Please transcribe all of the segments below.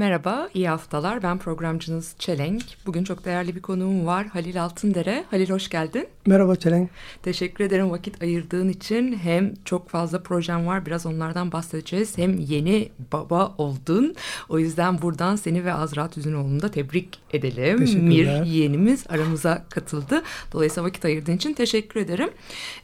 Merhaba, iyi haftalar. Ben programcınız Çelenk. Bugün çok değerli bir konuğum var, Halil Altındere. Halil hoş geldin. Merhaba Çelenk. Teşekkür ederim vakit ayırdığın için. Hem çok fazla projem var, biraz onlardan bahsedeceğiz. Hem yeni baba oldun. O yüzden buradan seni ve Azra Tüzünoğlu'nu da tebrik edelim. Mir yeğenimiz aramıza katıldı. Dolayısıyla vakit ayırdığın için teşekkür ederim.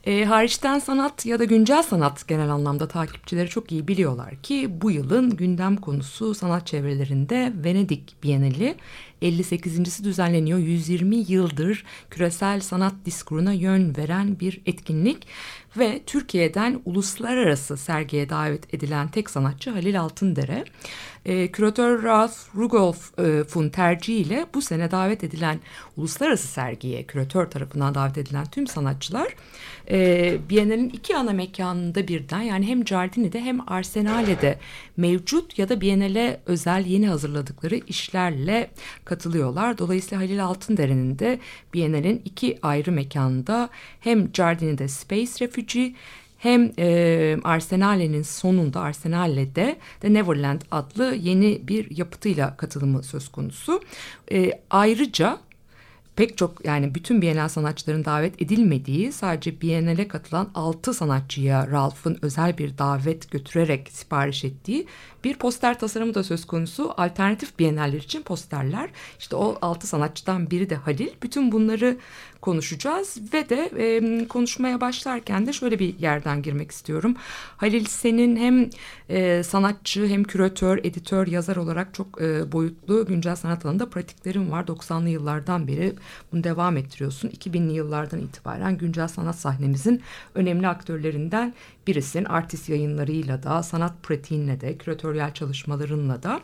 Ee, hariçten sanat ya da güncel sanat genel anlamda takipçileri çok iyi biliyorlar ki bu yılın gündem konusu sanat çevrelerinde Venedik Bienali 58.si düzenleniyor. 120 yıldır küresel sanat diskuruna yön veren bir etkinlik ve Türkiye'den uluslararası sergiye davet edilen tek sanatçı Halil Altındere. E, küratör Ralph Rugolf'un tercihiyle bu sene davet edilen uluslararası sergiye küratör tarafından davet edilen tüm sanatçılar e, Biennale'nin iki ana mekanında birden yani hem Giardini'de hem Arsenale'de mevcut ya da Biennale özel yeni hazırladıkları işlerle katılıyorlar. Dolayısıyla Halil Altındere'nin de Biennale'nin iki ayrı mekanında hem Giardini'de Space Refugee hem e, Arsenale'nin sonunda Arsenale'de The Neverland adlı yeni bir yapıtıyla katılımı söz konusu. E, ayrıca pek çok yani bütün Bienal sanatçıların davet edilmediği sadece Bienal'e katılan 6 sanatçıya Ralph'ın özel bir davet götürerek sipariş ettiği bir poster tasarımı da söz konusu. Alternatif Bienaller için posterler. İşte o 6 sanatçıdan biri de Halil. Bütün bunları konuşacağız ve de e, konuşmaya başlarken de şöyle bir yerden girmek istiyorum. Halil senin hem e, sanatçı hem küratör, editör, yazar olarak çok e, boyutlu güncel sanat alanında pratiklerin var. 90'lı yıllardan beri bunu devam ettiriyorsun. 2000'li yıllardan itibaren güncel sanat sahnemizin önemli aktörlerinden birisin. Artist yayınlarıyla da, sanat pratiğinle de, küratöryel çalışmalarınla da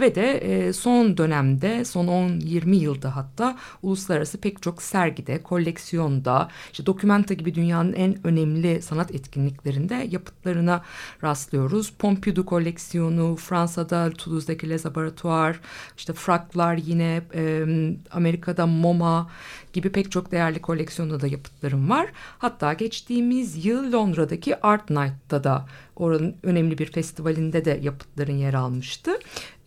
ve de e, son dönemde, son 10-20 yılda hatta uluslararası pek çok sergide, koleksiyonda, işte Documenta gibi dünyanın en önemli sanat etkinliklerinde yapıtlarına rastlıyoruz. Pompidou koleksiyonu, Fransa'da Toulouse'daki Les Laboratoires, işte Fraklar yine e, Amerika'da MoMA gibi pek çok değerli koleksiyonda da yapıtlarım var. Hatta geçtiğimiz yıl Londra'daki Art Night'ta da oranın önemli bir festivalinde de yapıtların yer almıştı.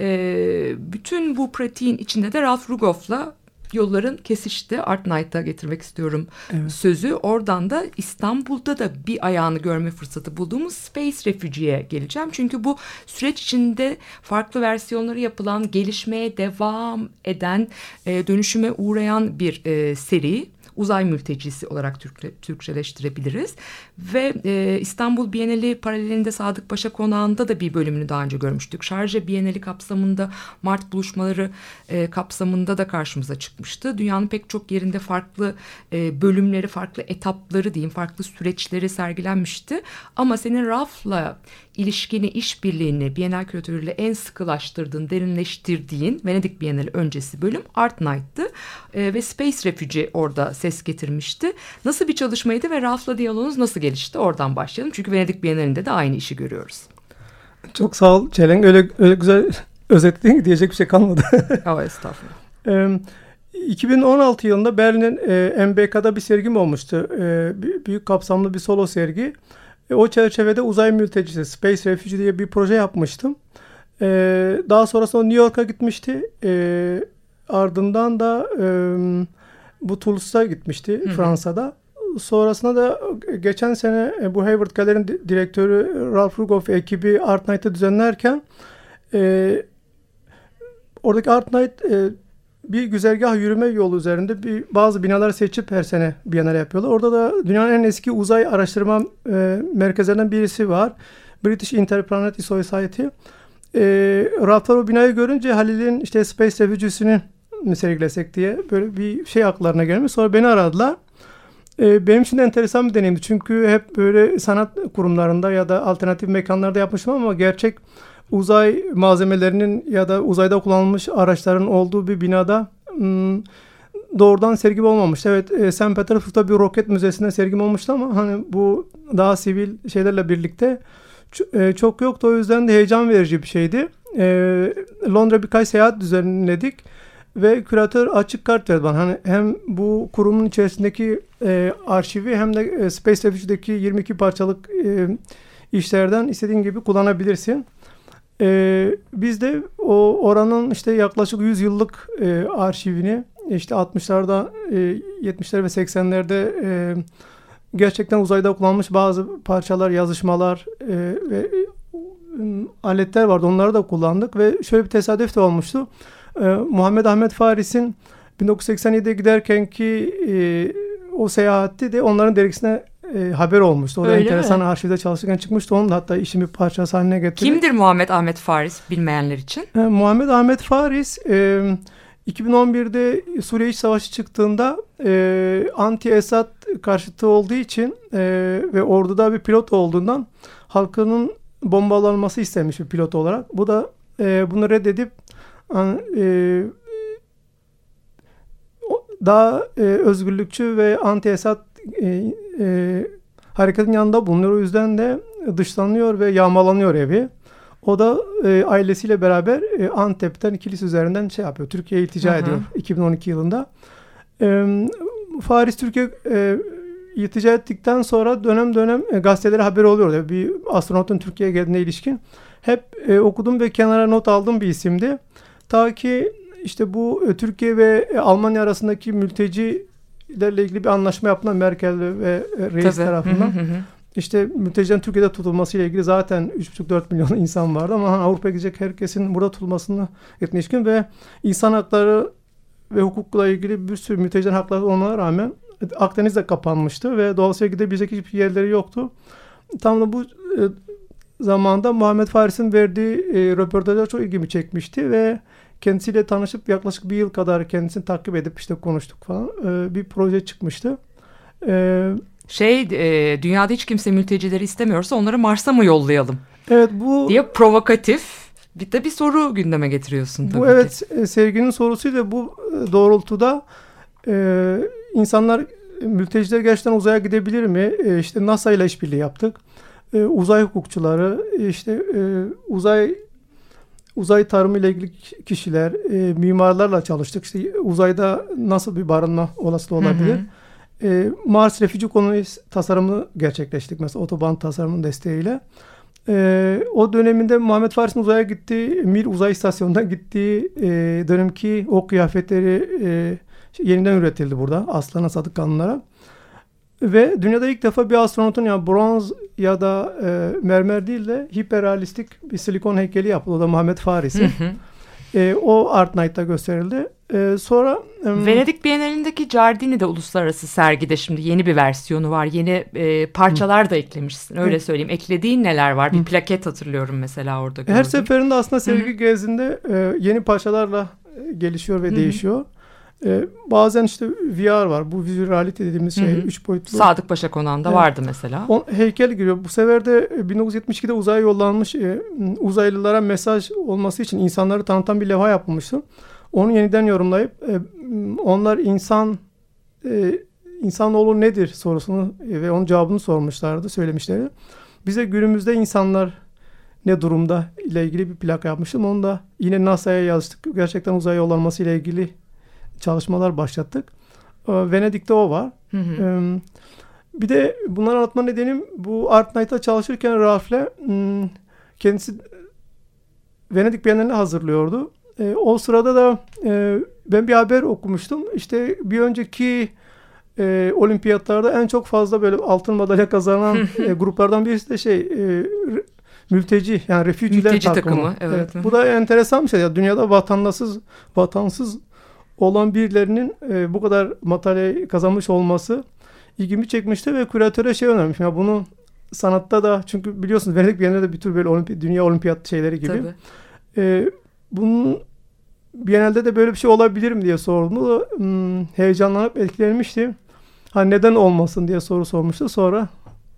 E, bütün bu pratiğin içinde de Ralph Rugoff'la yolların kesişti. Art Night'a getirmek istiyorum Evet. sözü. Oradan da İstanbul'da da bir ayağını görme fırsatı bulduğumuz Space Refugee'ye geleceğim. Çünkü bu süreç içinde farklı versiyonları yapılan, gelişmeye devam eden, e, dönüşüme uğrayan bir e, seri uzay mültecisi olarak Türkçe, Türkçeleştirebiliriz. Ve e, İstanbul Bienali paralelinde Sadık Paşa Konağı'nda da bir bölümünü daha önce görmüştük. Şarja Bienali kapsamında Mart buluşmaları e, kapsamında da karşımıza çıkmıştı. Dünyanın pek çok yerinde farklı e, bölümleri, farklı etapları diyeyim, farklı süreçleri sergilenmişti. Ama senin Raf'la ilişkini, işbirliğini Bienal küratörüyle en sıkılaştırdığın, derinleştirdiğin Venedik Bienali öncesi bölüm Art Night'tı. E, ve Space Refugee orada ses getirmişti. Nasıl bir çalışmaydı ve Ralph'la diyaloğunuz nasıl gelişti? Oradan başlayalım. Çünkü Venedik Bienalinde de aynı işi görüyoruz. Çok sağ ol Çelenk. Öyle, öyle güzel özetledin ki diyecek bir şey kalmadı. Oh, estağfurullah. Em, 2016 yılında Berlin'in e, MBK'da bir sergim olmuştu. E, büyük kapsamlı bir solo sergi. E, o çerçevede uzay mültecisi Space Refugee diye bir proje yapmıştım. E, daha sonrasında New York'a gitmişti. E, ardından da e, bu Toulouse'a gitmişti Hı hı. Fransa'da. Sonrasında da geçen sene e, bu Hayward Gallery'nin di- direktörü Ralph Rugoff ekibi Art Night'ı düzenlerken e, oradaki Art Night e, bir güzergah yürüme yolu üzerinde bir bazı binaları seçip her sene Biennale yapıyorlar. Orada da dünyanın en eski uzay araştırma e, merkezlerinden birisi var. British Interplanetary Society. E, Ralph'lar o binayı görünce Halil'in işte Space Refugee'sinin mı sergilesek diye böyle bir şey aklarına gelmiş. Sonra beni aradılar. E, benim için de enteresan bir deneyimdi. Çünkü hep böyle sanat kurumlarında ya da alternatif mekanlarda yapmıştım ama gerçek uzay malzemelerinin ya da uzayda kullanılmış araçların olduğu bir binada hmm, doğrudan sergim olmamıştı. Evet e, St. Petersburg'da bir roket müzesinde sergim olmuştu ama hani bu daha sivil şeylerle birlikte e, çok yoktu. O yüzden de heyecan verici bir şeydi. E, Londra birkaç seyahat düzenledik ve küratör açık kart verdi bana. Hani hem bu kurumun içerisindeki e, arşivi hem de e, Space Refuge'deki 22 parçalık işlerden istediğin gibi kullanabilirsin. E, biz de o oranın işte yaklaşık 100 yıllık e, arşivini işte 60'larda, e, 70'ler ve 80'lerde e, gerçekten uzayda kullanılmış bazı parçalar, yazışmalar e, ve e, aletler vardı. Onları da kullandık ve şöyle bir tesadüf de olmuştu. E, Muhammed Ahmet Faris'in 1987'de giderkenki e, o seyahati de onların dergisine e, haber olmuştu. O da Öyle enteresan mi? arşivde çalışırken çıkmıştı. Onu da hatta işin bir parçası haline getirdik. Kimdir Muhammed Ahmet Faris bilmeyenler için? E, Muhammed Ahmet Faris e, 2011'de Suriye İç Savaşı çıktığında e, anti-Esad karşıtı olduğu için e, ve orduda bir pilot olduğundan halkının bombalanması istemiş bir pilot olarak. Bu da e, bunu reddedip e, daha e, özgürlükçü ve anti-Esad e, e, hareketin yanında bulunuyor. O yüzden de dışlanıyor ve yağmalanıyor evi. O da e, ailesiyle beraber e, Antep'ten kilis üzerinden şey yapıyor. Türkiye'ye iltica Hı hı. ediyor 2012 yılında. E, Faris Türkiye e, iltica ettikten sonra dönem dönem e, gazetelere haber oluyor. Bir astronotun Türkiye'ye geldiğine ilişkin. Hep e, okudum ve kenara not aldığım bir isimdi. Ta ki işte bu e, Türkiye ve e, Almanya arasındaki mültecilerle ilgili bir anlaşma yapılan Merkel ve reis Tabii. tarafından. Hı hı hı. İşte mültecilerin Türkiye'de tutulması ile ilgili zaten 3,5-4 milyon insan vardı ama hani Avrupa'ya gidecek herkesin burada tutulmasını etmişkin ve insan hakları ve hukukla ilgili bir sürü mültecilerin hakları olmana rağmen Akdeniz de kapanmıştı ve dolayısıyla gidebilecek hiçbir yerleri yoktu. Tam da bu e, zamanda Muhammed Faris'in verdiği e, röportajlar çok ilgimi çekmişti ve kendisiyle tanışıp yaklaşık bir yıl kadar kendisini takip edip işte konuştuk falan. E, bir proje çıkmıştı. E, Şey e, dünyada hiç kimse mültecileri istemiyorsa onları Mars'a mı yollayalım evet bu diye provokatif bir de bir soru gündeme getiriyorsun tabii Bu ki. evet e, sevginin sorusuyla bu e, doğrultuda e, insanlar e, mülteciler gerçekten uzaya gidebilir mi? E, işte NASA ile işbirliği yaptık. E, uzay hukukçuları, işte e, uzay uzay tarımı ile ilgili kişiler, e, mimarlarla çalıştık. İşte uzayda nasıl bir barınma olasılığı olabilir? Hı hı. E, Mars Refugee Colony tasarımını gerçekleştirdik mesela otoban tasarımının desteğiyle. E, o döneminde Muhammed Faris'in uzaya gittiği, Mir uzay istasyonuna gittiği e, dönemki o kıyafetleri e, yeniden üretildi burada Aslan'a Sadıkkanlılara. Ve dünyada ilk defa bir astronotun ya bronz ya da e, mermer değil de hiperrealistik bir silikon heykeli yapıldı. O da Muhammed Faris'in. Hı hı. E, o Art Night'ta gösterildi. E, sonra e, Venedik Bienalindeki Giardini de uluslararası sergide şimdi yeni bir versiyonu var. Yeni e, parçalar da eklemişsin. Öyle Evet. söyleyeyim. Eklediğin neler var? Bir Hı. plaket hatırlıyorum mesela orada. Her gördüm. seferinde aslında sergi gezinde e, yeni parçalarla e, gelişiyor ve Hı hı. değişiyor. E, bazen işte VR var. Bu visual reality dediğimiz şey. Hı hı. Üç boyutlu. Sadık Paşa Konağı'nda Evet. vardı mesela. O, heykel giriyor. Bu sefer de e, 1972'de uzaya yollanmış e, uzaylılara mesaj olması için insanları tanıtan bir levha yapılmıştı. Onu yeniden yorumlayıp e, onlar insan e, insanoğlu nedir sorusunu e, ve onun cevabını sormuşlardı, söylemişlerdi. Bize günümüzde insanlar ne durumda ile ilgili bir plaka yapmıştım. Onu da yine NASA'ya yazdık. Gerçekten uzaya yollanması ile ilgili çalışmalar başlattık. E, Venedik'te o var. Hı hı. Ee, bir de bunları anlatma nedenim bu Art Night'ta çalışırken Ralph'le hmm, kendisi Venedik Bienalini hazırlıyordu. Ee, o sırada da e, ben bir haber okumuştum. İşte bir önceki e, olimpiyatlarda en çok fazla böyle altın madalya kazanan e, gruplardan birisi de şey e, mülteci yani refüjiler takımı. takımı, evet. Bu da enteresan bir şey. Ya, dünyada vatandaşsız vatansız olan birilerinin e, bu kadar madalya kazanmış olması ilgimi çekmişti ve küratöre şey önermiş. Ya bunu sanatta da çünkü biliyorsunuz Venedik Bienali de bir tür böyle olimpi, dünya olimpiyat şeyleri gibi. Tabii. E, bunun Biennale'de de böyle bir şey olabilir mi diye sordum. O da, hmm, heyecanlanıp etkilenmişti. Ha neden olmasın diye soru sormuştu. Sonra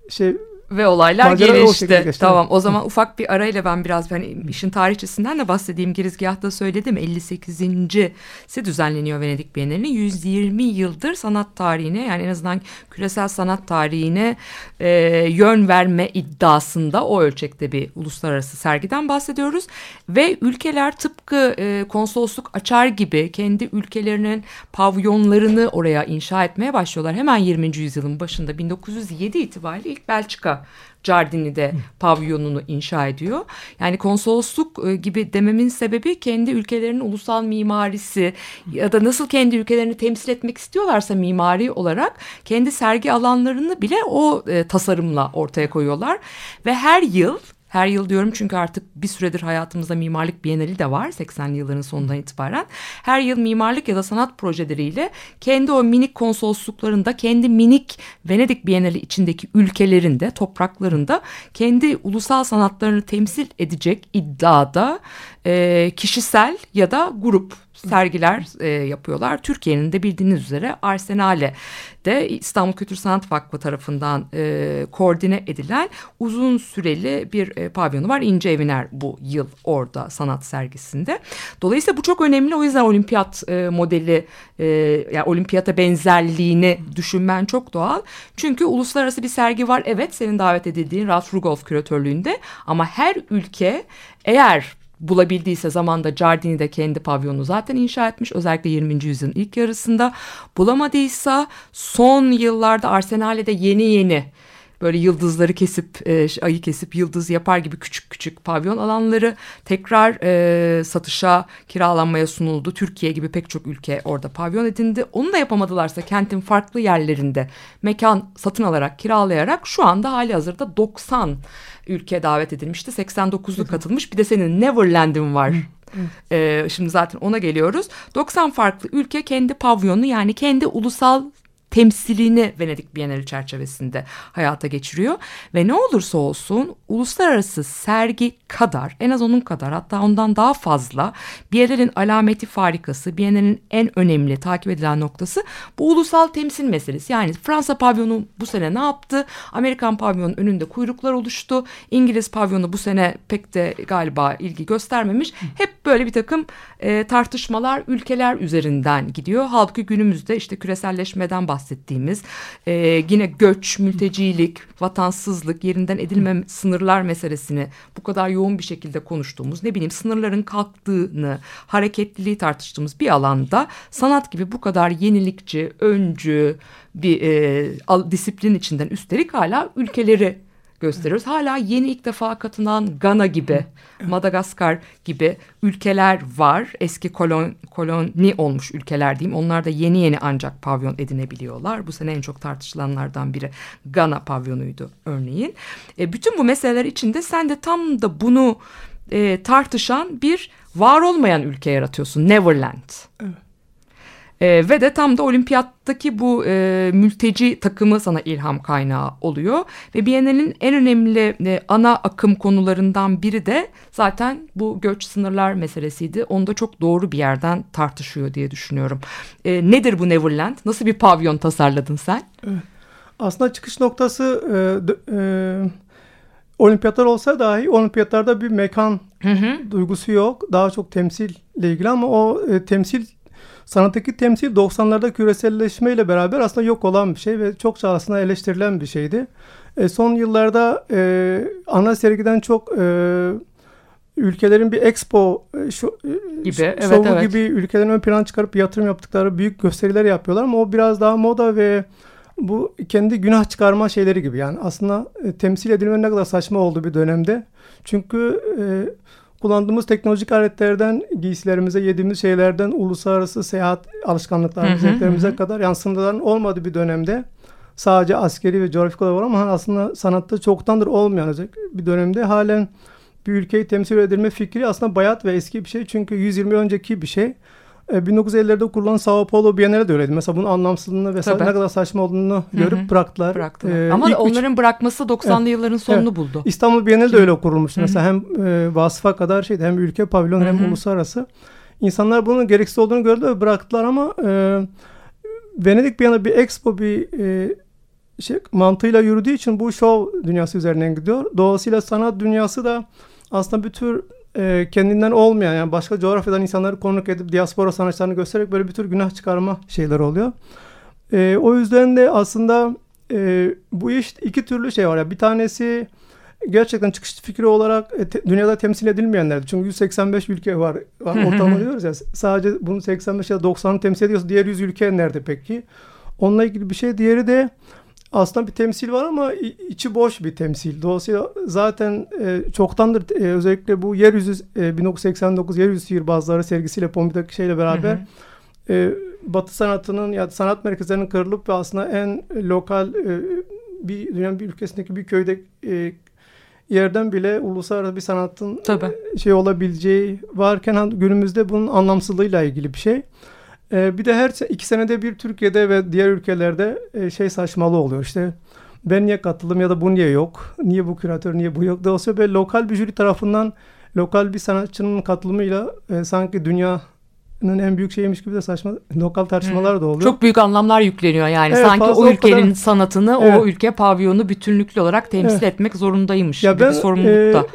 şey Ve olaylar Macera o gelişti. geçti, Tamam o zaman ufak bir arayla ben biraz hani işin tarihçesinden de bahsedeyim. Girizgahta söyledim 58.si düzenleniyor Venedik Bienalinin. 120 yıldır sanat tarihine yani en azından küresel sanat tarihine e, yön verme iddiasında o ölçekte bir uluslararası sergiden bahsediyoruz. Ve ülkeler tıpkı e, konsolosluk açar gibi kendi ülkelerinin pavyonlarını oraya inşa etmeye başlıyorlar. Hemen 20. yüzyılın başında 1907 itibariyle ilk Belçika Giardini'de pavyonunu inşa ediyor. Yani konsolosluk e, gibi dememin sebebi kendi ülkelerinin ulusal mimarisi ya da nasıl kendi ülkelerini temsil etmek istiyorlarsa mimari olarak kendi sergi alanlarını bile o e, tasarımla ortaya koyuyorlar. Ve her yıl her yıl diyorum çünkü artık bir süredir hayatımızda mimarlık bienali de var 80'li yılların sonundan itibaren. Her yıl mimarlık ya da sanat projeleriyle kendi o minik konsolosluklarında, kendi minik Venedik bienali içindeki ülkelerinde, topraklarında kendi ulusal sanatlarını temsil edecek iddiada e, kişisel ya da grup sergiler e, yapıyorlar. Türkiye'nin de bildiğiniz üzere Arsenal'e de İstanbul Kültür Sanat Vakfı tarafından e, koordine edilen uzun süreli bir e, pavyonu var. İnce Eviner bu yıl orada sanat sergisinde. Dolayısıyla bu çok önemli. O yüzden olimpiyat e, modeli e, yani olimpiyata benzerliğini düşünmen çok doğal. Çünkü uluslararası bir sergi var. Evet senin davet edildiğin Ralph Rugolf küratörlüğünde ama her ülke eğer bulabildiyse zamanda Giardini de kendi pavyonu zaten inşa etmiş. Özellikle 20. yüzyılın ilk yarısında. Bulamadıysa son yıllarda Arsenal'de yeni yeni böyle yıldızları kesip e, ayı kesip yıldız yapar gibi küçük küçük pavyon alanları tekrar e, satışa kiralanmaya sunuldu. Türkiye gibi pek çok ülke orada pavyon edindi. Onu da yapamadılarsa kentin farklı yerlerinde mekan satın alarak kiralayarak şu anda hali hazırda 90 ülke davet edilmişti. 89'lu katılmış bir de senin Neverland'in var. Ee, şimdi zaten ona geliyoruz. 90 farklı ülke kendi pavyonu yani kendi ulusal temsilini Venedik Bienali çerçevesinde hayata geçiriyor. Ve ne olursa olsun uluslararası sergi kadar en az onun kadar hatta ondan daha fazla Bienal'in alameti farikası, Bienal'in en önemli takip edilen noktası bu ulusal temsil meselesi. Yani Fransa pavyonu bu sene ne yaptı? Amerikan pavyonun önünde kuyruklar oluştu. İngiliz pavyonu bu sene pek de galiba ilgi göstermemiş. Hep böyle bir takım e, tartışmalar ülkeler üzerinden gidiyor. Halbuki günümüzde işte küreselleşmeden bahsettiğimiz e, yine göç, mültecilik, vatansızlık, yerinden edilme sınırlar meselesini bu kadar yoğun bir şekilde konuştuğumuz ne bileyim sınırların kalktığını, hareketliliği tartıştığımız bir alanda sanat gibi bu kadar yenilikçi, öncü bir e, disiplin içinden üstelik hala ülkeleri gösteriyoruz. Hala yeni ilk defa katılan Gana gibi, Madagaskar gibi ülkeler var. Eski kolon, koloni olmuş ülkeler diyeyim. Onlar da yeni yeni ancak pavyon edinebiliyorlar. Bu sene en çok tartışılanlardan biri Gana pavyonuydu örneğin. E, bütün bu meseleler içinde sen de tam da bunu e, tartışan bir var olmayan ülke yaratıyorsun. Neverland. E, ve de tam da olimpiyattaki bu e, mülteci takımı sana ilham kaynağı oluyor. Ve Biennale'nin en önemli e, ana akım konularından biri de zaten bu göç sınırlar meselesiydi. Onu da çok doğru bir yerden tartışıyor diye düşünüyorum. E, nedir bu Neverland? Nasıl bir pavyon tasarladın sen? Aslında çıkış noktası e, e, olimpiyatlar olsa dahi olimpiyatlarda bir mekan duygusu yok. Daha çok temsille ilgili ama o e, temsil sanattaki temsil 90'larda küreselleşmeyle beraber aslında yok olan bir şey ve çokça aslında eleştirilen bir şeydi. E, son yıllarda e, ana sergiden çok e, ülkelerin bir expo e, şu, e, Gibi, ş- evet, şovu evet. gibi ülkelerin ön plana çıkarıp yatırım yaptıkları büyük gösteriler yapıyorlar ama o biraz daha moda ve bu kendi günah çıkarma şeyleri gibi yani aslında e, temsil edilmenin ne kadar saçma olduğu bir dönemde. Çünkü e, kullandığımız teknolojik aletlerden giysilerimize, yediğimiz şeylerden uluslararası seyahat hı, zevklerimize kadar yani sınırların olmadığı bir dönemde sadece askeri ve coğrafik olarak var ama hani aslında sanatta çoktandır olmayan bir dönemde halen bir ülkeyi temsil edilme fikri aslında bayat ve eski bir şey. Çünkü 120 önceki bir şey. E, 1950'lerde kurulan Sao Paulo Bienali de öyleydi. Mesela bunun anlamsızlığını ve ne kadar saçma olduğunu görüp bıraktılar. Bıraktılar. E, Ama ilk üç- onların bırakması 90'lı yılların sonunu buldu. İstanbul Bienali de öyle kurulmuştu. Hı hı. Mesela hem e, vasıfa kadar şeydi hem ülke pavilyon hem Hı hı. uluslararası. insanlar bunun gereksiz olduğunu gördü ve bıraktılar ama e, Venedik bir yana bir expo bir e, şey, mantığıyla yürüdüğü için bu şov dünyası üzerinden gidiyor. Dolayısıyla sanat dünyası da aslında bir tür e, kendinden olmayan yani başka coğrafyadan insanları konuk edip diaspora sanatçılarını göstererek böyle bir tür günah çıkarma şeyler oluyor. E, o yüzden de aslında e, bu iş iki türlü şey var. ya bir tanesi gerçekten çıkış fikri olarak e, te- dünyada temsil edilmeyenlerdi. Çünkü 185 ülke var. Ortalama diyoruz ya. Sadece bunu 85 ya da 90'ı temsil ediyorsa diğer 100 ülke nerede peki? Onunla ilgili bir şey. Diğeri de aslında bir temsil var ama içi boş bir temsil. Dolayısıyla zaten e, çoktandır e, özellikle bu yeryüzü e, 1989 yeryüzü sihirbazları sergisiyle Pompidou'daki şeyle beraber e, Batı sanatının ya sanat merkezlerinin kırılıp ve aslında en lokal e, bir dünyanın bir ülkesindeki bir köyde e, yerden bile uluslararası bir sanatın Tabii. şey olabileceği varken ha- günümüzde bunun anlamsızlığıyla ilgili bir şey. Ee, bir de her iki senede bir Türkiye'de ve diğer ülkelerde e, şey saçmalı oluyor. İşte ben niye katıldım ya da bu niye yok? Niye bu küratör, niye bu yok? Dolayısıyla böyle lokal bir jüri tarafından lokal bir sanatçının katılımıyla e, sanki dünyanın en büyük şeymiş gibi de saçma lokal tartışmalar da oluyor. Çok büyük anlamlar yükleniyor yani. Evet, Sanki o o ülkenin kadar- sanatını Evet. o ülke pavyonu bütünlüklü olarak temsil Evet. etmek zorundaymış Ya gibi ben, bir sorumluluk e, da e,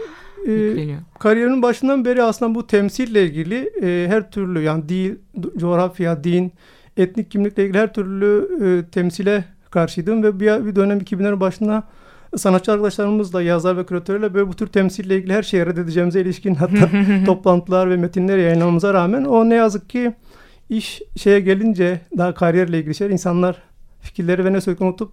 yükleniyor. Kariyerin başından beri aslında bu temsille ilgili e, her türlü yani dil, coğrafya, din, etnik kimlikle ilgili her türlü e, temsile karşıydım ve bir, bir dönem 2000'lerin başında sanatçı arkadaşlarımızla, yazar ve küratörlerle böyle bu tür temsille ilgili her şeyi reddedeceğimize ilişkin hatta toplantılar ve metinler yayınlamamıza rağmen o ne yazık ki iş şeye gelince daha kariyerle ilgili şeyler insanlar fikirleri ve ne söylediklerini unutup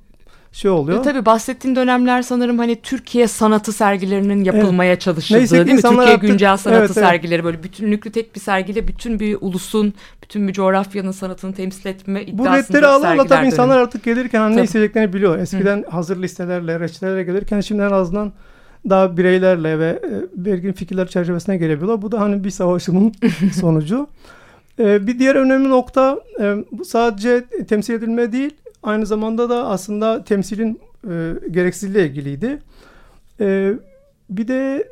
şey oluyor. E tabii bahsettiğin dönemler sanırım hani Türkiye sanatı sergilerinin yapılmaya çalışıldığı Neyse değil mi? Türkiye artık- güncel sanatı Evet, evet. sergileri böyle bütünlüklü tek bir sergiyle bütün bir ulusun, bütün bir coğrafyanın sanatını temsil etme Bu iddiasında redleri alırla sergiler tabii insanlar artık gelirken hani ne isteyeceklerini biliyor. Eskiden hazır listelerle, reçetelerle gelirken şimdi en azından daha bireylerle ve e, belirgin fikirler çerçevesine gelebiliyorlar. Bu da hani bir savaşımın sonucu. E, bir diğer önemli nokta e, bu sadece temsil edilme değil, aynı zamanda da aslında temsilin e, gereksizliğiyle ilgiliydi. E, bir de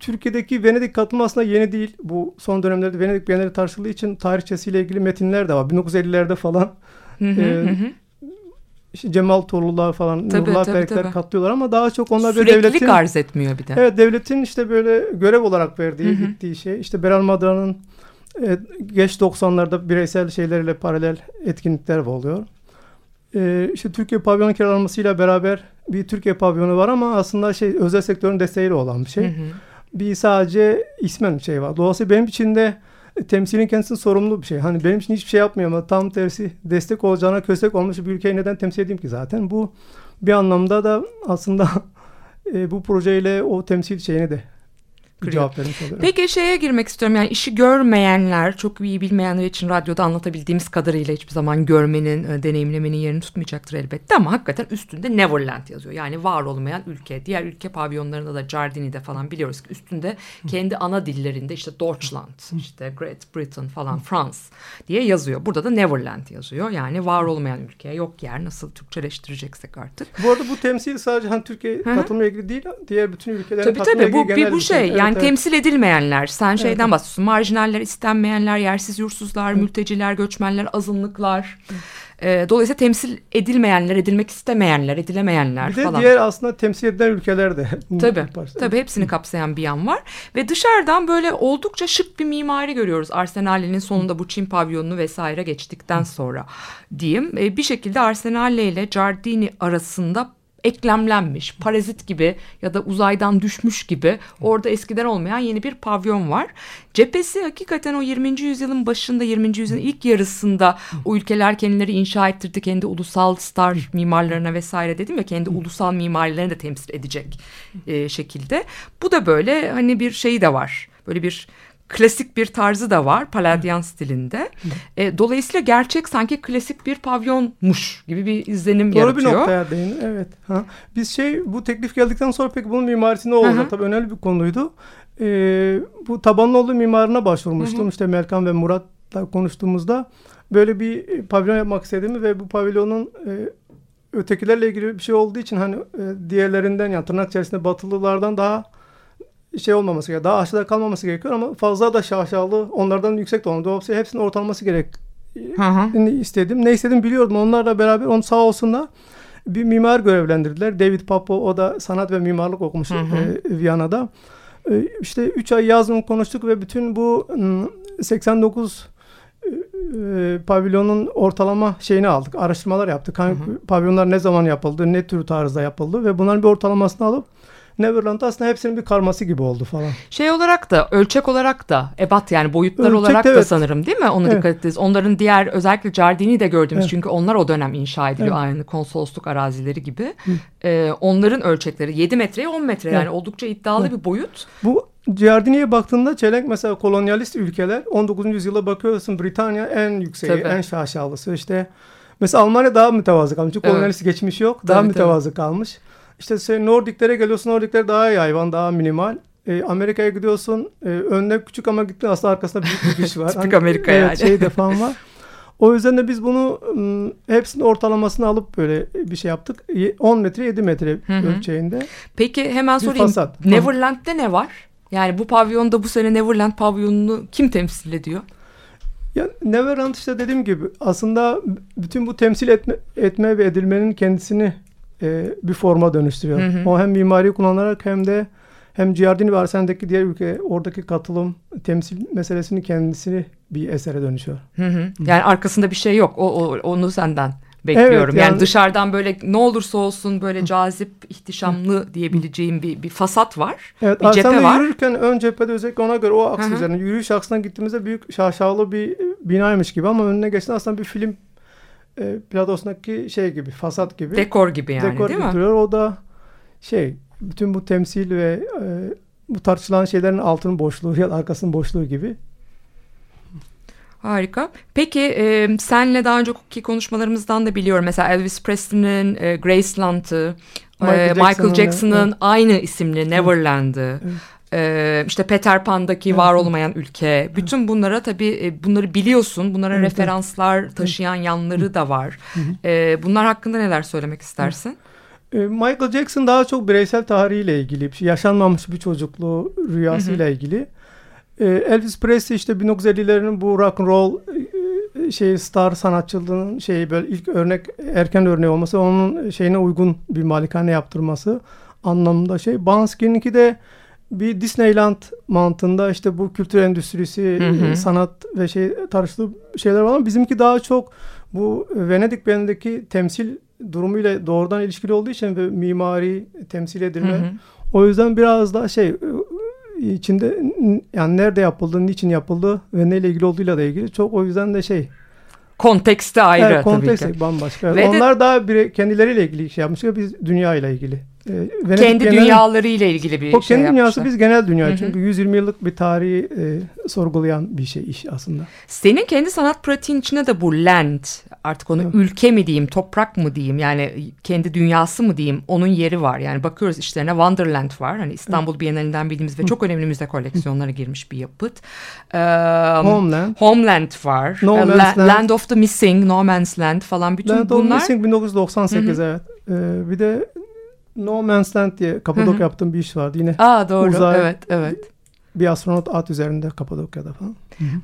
Türkiye'deki Venedik katılımı aslında yeni değil. Bu son dönemlerde Venedik Bienali tartışıldığı için tarihçesiyle ilgili metinler de var. 1950'lerde falan Hı hı, e, hı işte Cemal Torlular falan, Tabii, Nurullah tabii, katlıyorlar ama daha çok onlar böyle Süreklilik devletin arz etmiyor bir de. Evet devletin işte böyle görev olarak verdiği, Hı hı. gittiği şey. İşte Beral Madra'nın e, geç 90'larda bireysel şeylerle paralel etkinlikler oluyor. E, işte Türkiye pavyonu kiralanmasıyla beraber bir Türkiye pavyonu var ama aslında şey özel sektörün desteğiyle olan bir şey. Hı hı. Bir sadece ismen şey var. Dolayısıyla benim için de e, temsilin kendisinin sorumlu bir şey. Hani benim için hiçbir şey yapmıyor ama tam tersi destek olacağına köstek olmuş bir ülkeyi neden temsil edeyim ki zaten. Bu bir anlamda da aslında e, bu projeyle o temsil şeyini de bir Kırıyor. Peki şeye girmek istiyorum yani işi görmeyenler çok iyi bilmeyenler için radyoda anlatabildiğimiz kadarıyla hiçbir zaman görmenin e, deneyimlemenin yerini tutmayacaktır elbette ama hakikaten üstünde Neverland yazıyor. Yani var olmayan ülke. Diğer ülke pavyonlarında da Giardini'de falan biliyoruz ki üstünde kendi ana dillerinde işte Deutschland, işte Great Britain falan Frans diye yazıyor. Burada da Neverland yazıyor. Yani var olmayan ülke, yok yer nasıl Türkçeleştireceksek artık. Bu arada bu temsil sadece hani Türkiye hı. katılımla ilgili değil, diğer bütün ülkelerin Tabii katılımla tabii bu ilgili bir bu şey yani evet. temsil edilmeyenler sen şeyden Evet. bahsediyorsun marjinaller istenmeyenler yersiz yursuzlar mülteciler göçmenler azınlıklar Ee, dolayısıyla temsil edilmeyenler edilmek istemeyenler edilemeyenler Bir de falan. diğer aslında temsil edilen ülkeler de. Tabii, yaparsa. tabii hepsini kapsayan bir yan var. Ve dışarıdan böyle oldukça şık bir mimari görüyoruz. Arsenal'in sonunda bu Çin pavyonunu vesaire geçtikten sonra diyeyim. E, bir şekilde Arsenal ile Giardini arasında eklemlenmiş, parazit gibi ya da uzaydan düşmüş gibi orada eskiden olmayan yeni bir pavyon var. Cephesi hakikaten o 20. yüzyılın başında 20. yüzyılın ilk yarısında o ülkeler kendileri inşa ettirdi. Kendi ulusal star mimarlarına vesaire dedim ya kendi ulusal mimarilerini de temsil edecek e, şekilde. Bu da böyle hani bir şeyi de var. Böyle bir klasik bir tarzı da var Palladian stilinde. E, dolayısıyla gerçek sanki klasik bir pavyonmuş gibi bir izlenim Doğru yaratıyor. bir noktaya değin. Evet. Ha. Biz şey bu teklif geldikten sonra peki bunun mimarisi ne olacak? Hı hı. Tabii önemli bir konuydu. Ee, bu tabanlı olduğu mimarına başvurmuştum. İşte Melkan ve Murat'la konuştuğumuzda böyle bir e, pavyon yapmak istediğimi ve bu pavyonun e, ötekilerle ilgili bir şey olduğu için hani e, diğerlerinden yani tırnak içerisinde batılılardan daha şey olmaması gerekiyor. Daha aşağıda kalmaması gerekiyor ama fazla da şaşalı onlardan yüksek de olmadı. Dolayısıyla hepsinin ortalaması gerek Hı hı. istedim. Ne istedim biliyordum. Onlarla beraber onu sağ olsunlar bir mimar görevlendirdiler. David Papo o da sanat ve mimarlık okumuş Hı hı. e, Viyana'da. E, işte 3 ay yazın konuştuk ve bütün bu m, 89 e, pavilyonun ortalama şeyini aldık. Araştırmalar yaptık. Hangi pavilyonlar ne zaman yapıldı, ne tür tarzda yapıldı ve bunların bir ortalamasını alıp Neverland aslında hepsinin bir karması gibi oldu falan. Şey olarak da ölçek olarak da ebat yani boyutlar Ölçek olarak da evet. sanırım değil mi? Ona Evet. dikkat ettiniz. Onların diğer özellikle Giardini de gördüğümüz Evet. çünkü onlar o dönem inşa ediliyor Evet. aynı konsolosluk arazileri gibi. Ee, onların ölçekleri 7 metreye 10 metre yani Evet. oldukça iddialı bir boyut. Bu Giardini'ye baktığında çelenk mesela kolonyalist ülkeler 19. yüzyıla bakıyorsun Britanya en yükseği, Tabii. en şaşalısı. İşte mesela Almanya daha mütevazı kalmış. Çünkü Evet. kolonyalist geçmiş yok. Daha Tabii, mütevazı kalmış. İşte sen Nordiklere geliyorsun. Nordikler daha yayvan, daha minimal. E, Amerika'ya gidiyorsun. E, önüne küçük ama gittin aslında arkasında büyük bir güç var. Tipik Amerika evet, yani. Şey de falan var. O yüzden de biz bunu hepsinin ortalamasını alıp böyle bir şey yaptık. Ye- 10 metre 7 metre hı. ölçeğinde. Peki hemen Bir sorayım. fasat. Neverland'de ne var? Yani bu pavyonda bu sene Neverland pavyonunu kim temsil ediyor? Ya Neverland işte dediğim gibi aslında bütün bu temsil etme, etme ve edilmenin kendisini e, bir forma dönüştürüyor. Hı hı. O hem mimari kullanarak hem de hem Giardini ve Arsen'deki diğer ülke oradaki katılım temsil meselesini kendisini bir esere dönüşüyor. Hı hı. Yani arkasında bir şey yok. O, o- onu senden bekliyorum. Evet, yani, yani- dışarıdan böyle ne olursa olsun böyle cazip, ihtişamlı diyebileceğim bir, bir fasat var. Evet, bir cephe var. yürürken ön cephede özellikle ona göre o aks Hı hı. üzerine yürüyüş aksına gittiğimizde büyük şaşalı bir binaymış gibi ama önüne geçti aslında bir film e, platosundaki şey gibi, fasat gibi. Dekor gibi yani dekor değil mi? gibi duruyor. O da şey bütün bu temsil ve e, bu tartışılan şeylerin altının boşluğu ya da arkasının boşluğu gibi. Harika. Peki e, senle daha önceki konuşmalarımızdan da biliyorum. Mesela Elvis Presley'nin e, Graceland'ı, Michael e, Michael Jackson'ın, evet. aynı isimli Neverland'ı, e, işte Peter Pan'daki var olmayan ülke. Bütün bunlara tabii e, bunları biliyorsun. Bunlara Evet, evet. referanslar taşıyan yanları da var. E, bunlar hakkında neler söylemek istersin? Michael Jackson daha çok bireysel tarihiyle ilgili, şey, yaşanmamış bir çocukluğu rüyasıyla ilgili. Elvis Presley işte 1950'lerin bu rock and roll şey star sanatçılığının şeyi böyle ilk örnek erken örneği olması onun şeyine uygun bir malikane yaptırması anlamında şey. Bansky'ninki de bir Disneyland mantığında işte bu kültür endüstrisi, Hı hı. e, sanat ve şey tartıştığı şeyler var ama bizimki daha çok bu Venedik Bienalindeki temsil durumuyla doğrudan ilişkili olduğu için ve mimari temsil edilme. Hı hı. O yüzden biraz daha şey içinde yani nerede yapıldı, niçin yapıldı ve neyle ilgili olduğuyla da ilgili çok o yüzden de şey Konteksti ayrı evet, kontekst tabii ki. bambaşka. Ve de- Onlar daha bire, kendileriyle ilgili şey yapmış ve biz dünya ile ilgili. Ee, Venedik Kendi Bienali- dünyaları ile ilgili bir o şey kendi dünyası yapmışlar. biz genel dünya. Hı hı. Çünkü 120 yıllık bir tarihi e, sorgulayan bir şey iş aslında. Senin kendi sanat pratiğin içinde de bu land artık onu ülke mi diyeyim toprak mı diyeyim yani kendi dünyası mı diyeyim onun yeri var. Yani bakıyoruz işlerine Wonderland var hani İstanbul Bienalinden bildiğimiz ve çok önemli müze koleksiyonlara girmiş bir yapıt. Ee, Homeland. Homeland var. No Man's La- Land. Land of the Missing, No Man's Land falan bütün Land of bunlar. Missing 1998 evet. Ee, bir de No Man's Land diye Kapadokya yaptığım bir iş vardı. Yine Aa doğru Uzay- evet evet. bir astronot at üzerinde Kapadokya'da falan.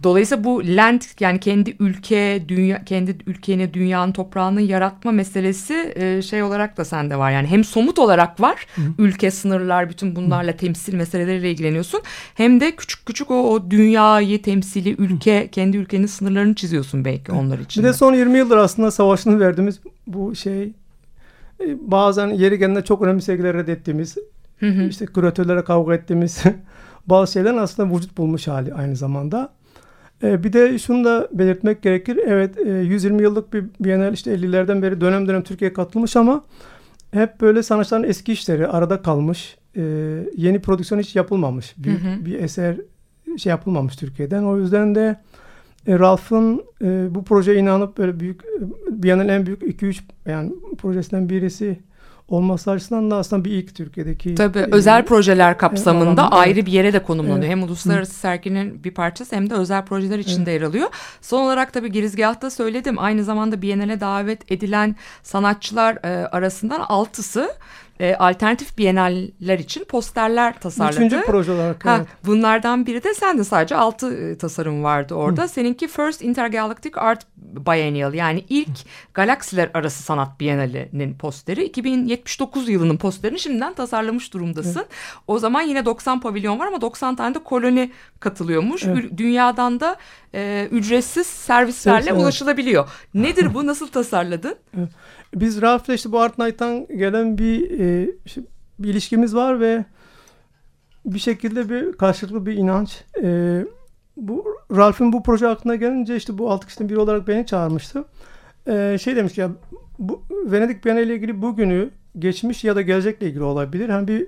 Dolayısıyla bu land yani kendi ülke, dünya, kendi ülkeni, dünyanın toprağını yaratma meselesi e, şey olarak da sende var. Yani hem somut olarak var, ülke, sınırlar, bütün bunlarla temsil meseleleriyle ilgileniyorsun. Hem de küçük küçük o, o dünyayı temsili, ülke, kendi ülkenin sınırlarını çiziyorsun belki onlar için. Bir de son 20 yıldır aslında savaşını verdiğimiz bu şey bazen yeri geldiğinde çok önemli sevgiler reddettiğimiz Hı hı. işte küratörlere kavga ettiğimiz bazı şeylerin aslında vücut bulmuş hali aynı zamanda. E, bir de şunu da belirtmek gerekir. Evet e, 120 yıllık bir Bienal işte 50'lerden beri dönem dönem Türkiye'ye katılmış ama hep böyle sanatçıların eski işleri arada kalmış. E, yeni prodüksiyon hiç yapılmamış. Büyük Hı hı. bir eser şey yapılmamış Türkiye'den. O yüzden de e, Ralph'ın e, bu projeye inanıp böyle büyük Biennial'in en büyük 2-3 yani projesinden birisi olması açısından da aslında bir ilk Türkiye'deki. Tabii e, özel projeler kapsamında alanda, ayrı evet. bir yere de konumlanıyor. Evet. Hem uluslararası serginin bir parçası hem de özel projeler içinde yer alıyor. Son olarak tabii girizgahta söyledim. Aynı zamanda Biennale davet edilen sanatçılar e, arasından altısı e, alternatif biyenaller için posterler tasarladı. Üçüncü proje olarak. Ha, evet. bunlardan biri de sende sadece altı e, tasarım vardı orada. Seninki First Intergalactic Art Biennial yani ilk galaksiler arası sanat bienalinin posteri. 2079 yılının posterini şimdiden tasarlamış durumdasın. O zaman yine 90 pavilyon var ama 90 tane de koloni katılıyormuş. Evet. Dünyadan da e, ücretsiz servislerle Evet, evet. ulaşılabiliyor. Nedir bu? Nasıl tasarladın? Biz Ralph'le işte bu Art Night'tan gelen bir, e, işte bir ilişkimiz var ve bir şekilde bir karşılıklı bir inanç. E, bu Ralph'in bu proje aklına gelince işte bu altı kişiden biri olarak beni çağırmıştı. E, şey demiş ya bu Venedik Bienali ile ilgili bugünü geçmiş ya da gelecekle ilgili olabilir. Hani bir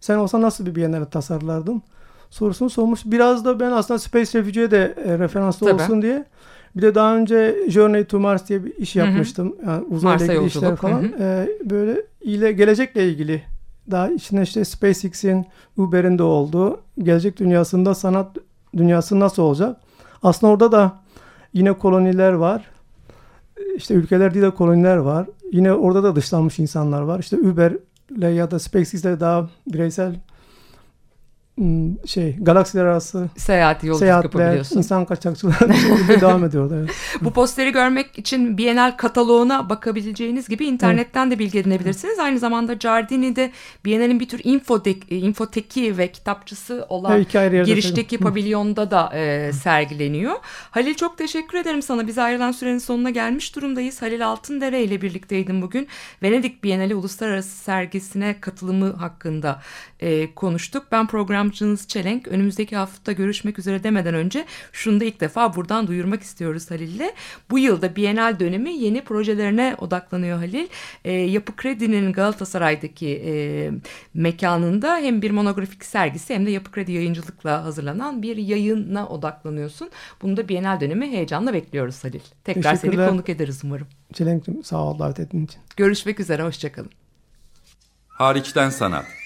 sen olsan nasıl bir Biennale tasarlardın? Sorusunu sormuş. Biraz da ben aslında Space Refugee'ye de e, referanslı Tabii. olsun diye. Bir de daha önce Journey to Mars diye bir iş yapmıştım. Yani uzayla Mars'a ilgili işler falan. hı hı. E, böyle ile gelecekle ilgili daha içinde işte SpaceX'in, Uber'in de olduğu gelecek dünyasında sanat dünyası nasıl olacak? Aslında orada da yine koloniler var. İşte ülkeler değil de koloniler var. Yine orada da dışlanmış insanlar var. İşte Uber'le ya da SpaceX'le daha bireysel şey galaksiler arası Seyahat, yolculuk seyahatler, yapabiliyorsun. insan şekilde devam ediyor. Evet. Bu posteri görmek için Bienal kataloğuna bakabileceğiniz gibi internetten de bilgi edinebilirsiniz. Aynı zamanda Giardini'de Bienal'in bir tür infodek, e, infoteki ve kitapçısı olan Evet, girişteki pavilyonda da e, sergileniyor. Halil çok teşekkür ederim sana. Bize ayrılan sürenin sonuna gelmiş durumdayız. Halil Altındere ile birlikteydim bugün. Venedik Bienali Uluslararası Sergisine katılımı hakkında e, konuştuk. Ben programcınız Çelenk. Önümüzdeki hafta görüşmek üzere demeden önce şunu da ilk defa buradan duyurmak istiyoruz Halil'le. Bu yılda Bienal dönemi yeni projelerine odaklanıyor Halil. E, Yapı Kredi'nin Galatasaray'daki e, mekanında hem bir monografik sergisi hem de Yapı Kredi yayıncılıkla hazırlanan bir yayına odaklanıyorsun. Bunu da Bienal dönemi heyecanla bekliyoruz Halil. Tekrar seni konuk ederiz umarım. Çelenk'cim sağ ol davet ettiğin için. Görüşmek üzere, hoşçakalın. Hariçten sanat.